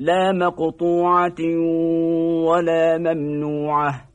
لا مقطوعة ولا ممنوعة.